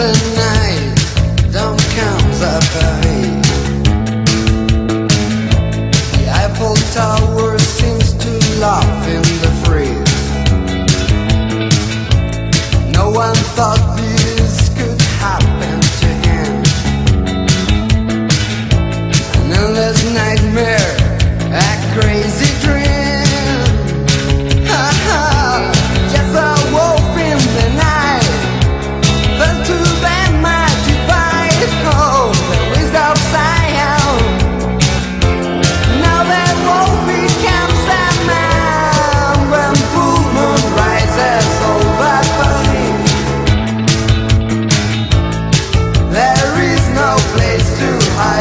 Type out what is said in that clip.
and to hide